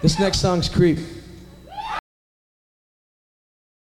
This next song's Creep.